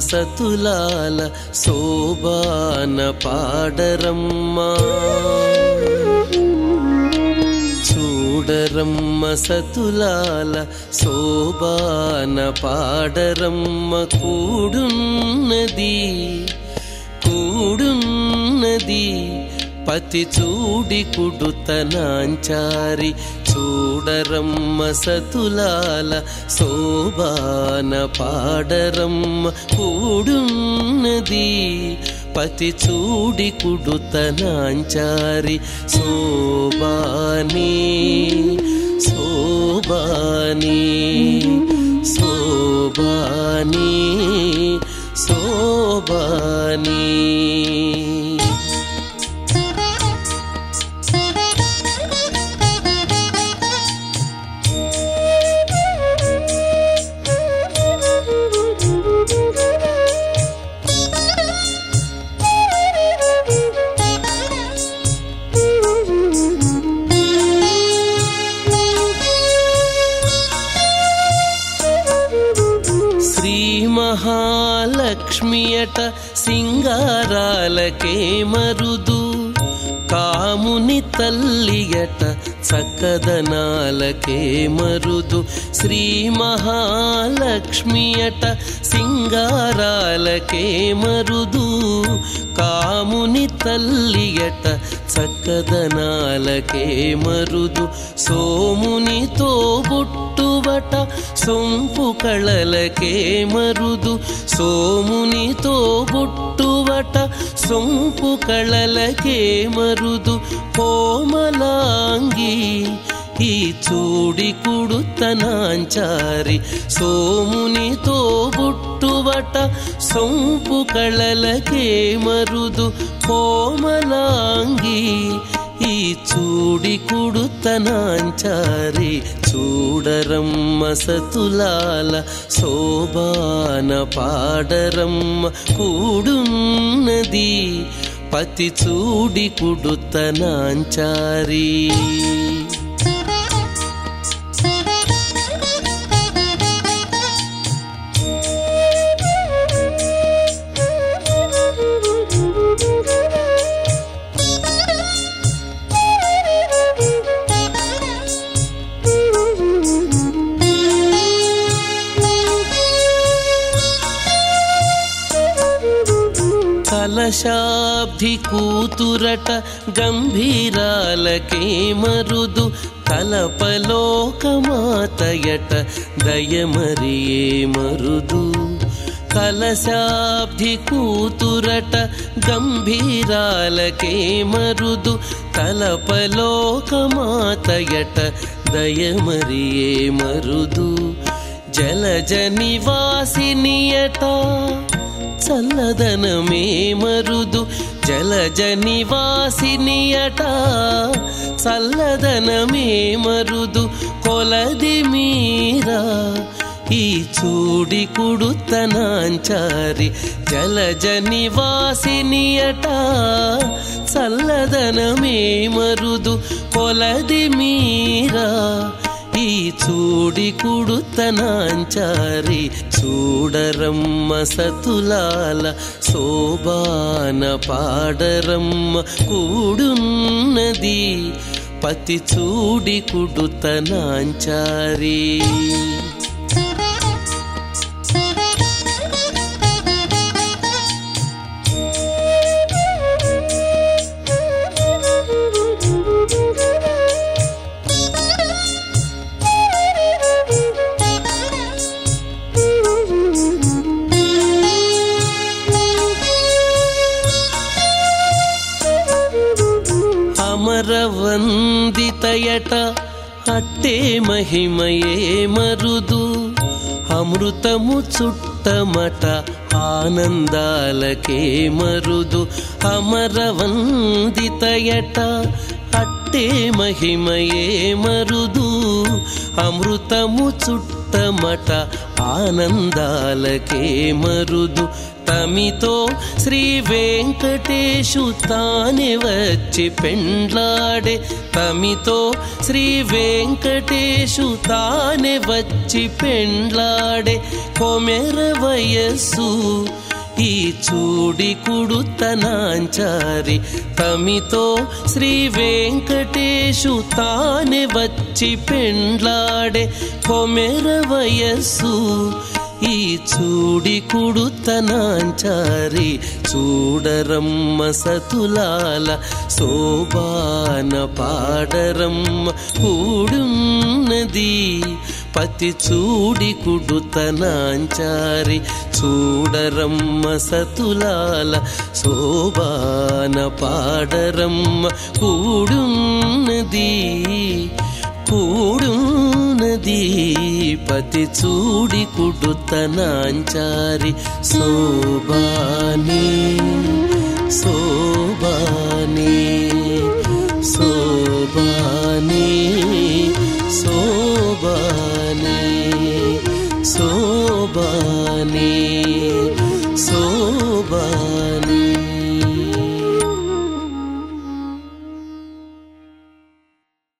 సతులాల శోభాన పాడరమ్మా. చూడరమ్మ సతులాల శోభాన పాడరమ్మ కూడున్నది కూడున్నది. పతి చూడి కుడుతనాంచారి చూడరమ్మ సతులాల శోభాన పాడరమ్మ కూడున్నది. పతి చూడి కుడుతనాంచారి శోభాని శోభాని శోభాని. మహాలక్ష్మియట సింగారాలకే మరుదు. కాముని తల్లియట చక్కదనాలకే మరుదు. శ్రీ మహాలక్ష్మియట సింగారాలకే మరుదు. కాముని తల్లియట చక్కదనాలకే మరుదు. సోమునితో బుట్టుబట సొంపు కళలకే మరుదు. సోమునితో బుట్టువట సొంపు కళలకే మరుదు. కోమలాంగి ఈ చూడి కుడుతనాంచారి. సోమునితో బుట్టువట సొంపు కళలకే మరుదు. కోమలాంగి చూడి కుడుతనాంచారి చూడరమ్మ సతులాల శోభాన పాడరమ్మ కూడున్నది పతి చూడి కుడుతనాంచారీ. कलशाब्धि कूतुरट गम्भीरलके मरु तलपलोकमातयट दयमये मरुदु कलशाब्धि कूतुरट गम्भीरलके मरु तलपलोकमातयट दयमये मरुद जलजनिवासिनियट చల్లదనమే మరుదు. జలజ నివాసినియట చల్లదనమే మరుదు. కొలది మీరా. ఈ చూడి కుడుతనాంచారి జలజ నివాసినియట చల్లదనమే మరుదు. కొలది మీరా. ఈ చూడి కుడుతనాంచారి చూడరమ్మ సతులాల శోభాన పాడరమ్మ కూడున్నది పతి చూడి కుడుతనాంచారి. అమరవందితయట అట్టే మహిమయే మరుదు. అమృతము చుట్టమట ఆనందాలకే మరుదు. అమరవందితయట అట్టే మహిమయే మరుదు. అమృతము చుట్ట చుట్టమట ఆనందాలకే మరుదు. తమితో శ్రీ వెంకటేశు తానే వచ్చి పెండ్లాడే. తమితో శ్రీ వెంకటేశు తానే వచ్చి పెండ్లాడే. కొమెర వయస్సు ఈ చూడి కుడుతనాంచారి తమితో శ్రీ వెంకటేశు తానే వచ్చి పెండ్లాడే కొమెర వయస్సు. ఈ చూడి కుడుతనాంచారి చూడరమ్మ సతులాల శోభాన పాడరమ్మ కూడున్నది. పతి చూడి కుడుతనాంచారి చూడరమ్మ సతులాల శోభాన పాడరమ్మ కూడున్నది కూడున్నది. పతి చూడి కుడుతనాంచారి శోభాని శోభాని శోభాని శోభాని శోభాని శోభాని